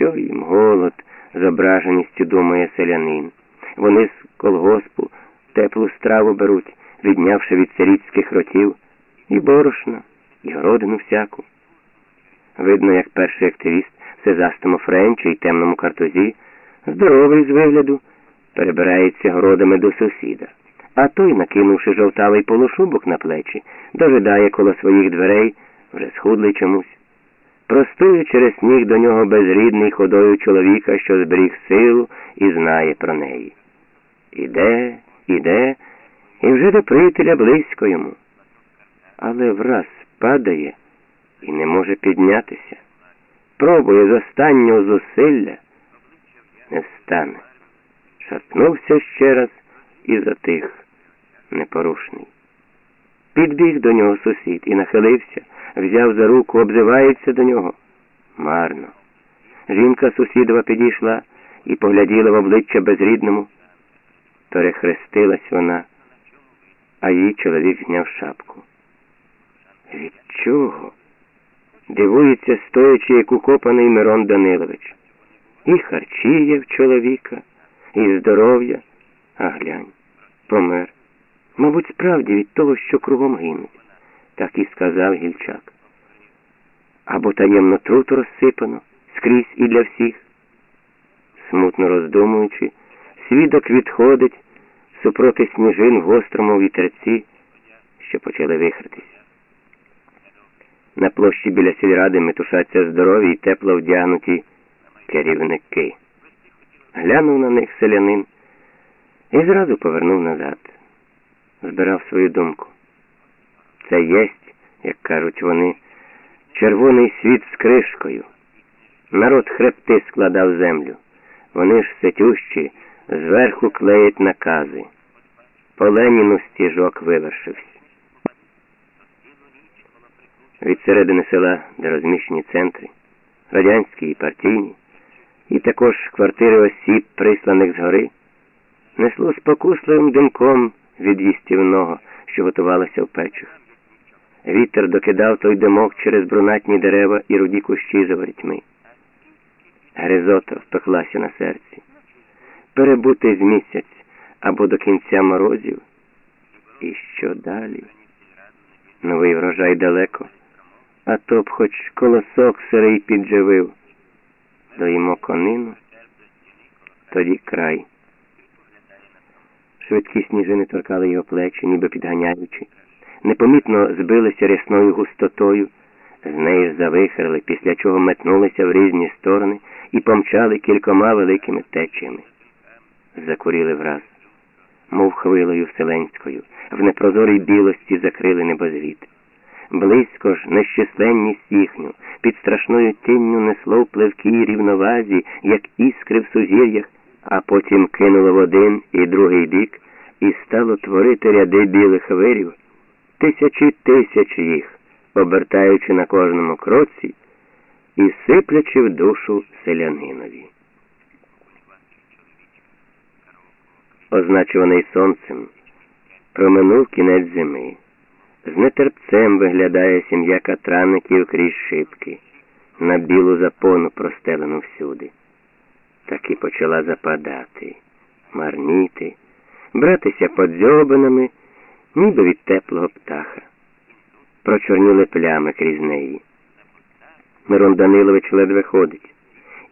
Що їм голод, з ображеністю думає селянин. Вони з колгоспу теплу страву беруть, віднявши від сирітських ротів, і борошна, і городину всяку. Видно, як перший активіст в сезастому френчі й темному картузі, здоровий з вигляду, перебирається городами до сусіда, а той, накинувши жовтавий полушубок на плечі, дожидає коло своїх дверей, вже схудлий чомусь. Простує через сніг до нього безрідний ходою чоловіка, що зберіг силу і знає про неї. Іде, іде, і вже до приятеля близько йому. Але враз падає і не може піднятися. Пробує з останнього зусилля, не встане. Шатнувся ще раз і затих, непорушний. Підбіг до нього сусід і нахилився, взяв за руку, обзивається до нього. Марно. Жінка сусідова підійшла і погляділа в обличчя безрідному. Перехрестилась вона, а її чоловік зняв шапку. Від чого? Дивується, стоячи, як укопаний Мирон Данилович. І харчі є в чоловіка, і здоров'я, а глянь, помер. Мабуть, справді від того, що кругом гинуть, так і сказав гільчак. Або таємно труту розсипано скрізь і для всіх. Смутно роздумуючи, свідок відходить супроти сніжин в гострому вітерці, що почали вихритись. На площі біля сільради метушаться здорові й тепло вдягнуті керівники. Глянув на них селянин і зразу повернув назад. Збирав свою думку. Це єсть, як кажуть вони, червоний світ з кришкою. Народ хребти складав землю. Вони ж сетющі, зверху клеять накази. По Леніну стіжок вивершився. Від середини села, де розміщені центри, радянські і партійні, і також квартири осіб, присланих згори, несло спокусливим димком від їстівного, що готувалося в печах. Вітер докидав той димок через брунатні дерева і руді кущі за ворітьми. Гризота впеклася на серці. Перебути з місяць або до кінця морозів. І що далі? Новий врожай далеко, а то б хоч колосок сирий підживив. Доїмо конину, тоді край. Швидкі сніжини торкали його плечі, ніби підганяючи. Непомітно збилися рясною густотою, з неї завихрили, після чого метнулися в різні сторони і помчали кількома великими течіями. Закуріли враз, мов хвилою вселенською, в непрозорій білості закрили небозвіт. Близько ж нещисленність їхню, під страшною тінню несло в пливкій рівновазі, як іскри в сузір'ях, а потім кинуло в один і другий бік і стало творити ряди білих вирів, тисячі тисяч їх, обертаючи на кожному кроці і сиплячи в душу селянинові. Означуваний сонцем, проминув кінець зими. З нетерпцем виглядає сім'я катранників крізь шибки, на білу запону простелену всюди. Так і почала западати, марніти, братися подзьобанами, ніби від теплого птаха. Прочорніли плями крізь неї. Мирон Данилович ледве ходить,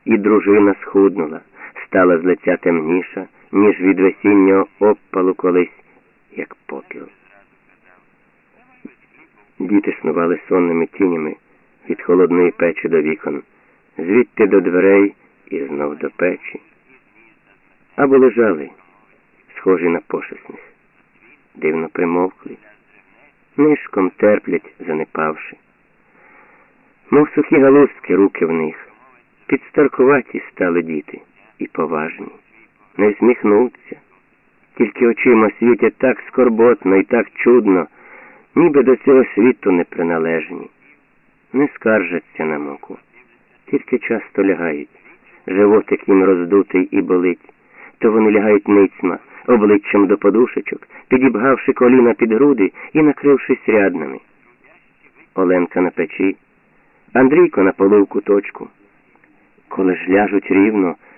і дружина схуднула, стала з лиця темніша, ніж від весіннього обпалу колись, як попіл. Діти снували сонними тінями від холодної печі до вікон, звідти до дверей і знов до печі. Або лежали, схожі на пошесних, дивно примовкли, нишком терплять, занепавши. Мов сухі галузки руки в них, підстаркуваті стали діти і поважні, не всміхнуться, тільки очима світять так скорботно і так чудно ніби до цього світу не приналежні, не скаржаться на муку, тільки часто лягають. Животик їм роздутий і болить, то вони лягають ницьма, обличчям до подушечок, підібгавши коліна під груди і накрившись рядними. Оленка на печі, Андрійко на полу в куточку. Коли ж ляжуть рівно,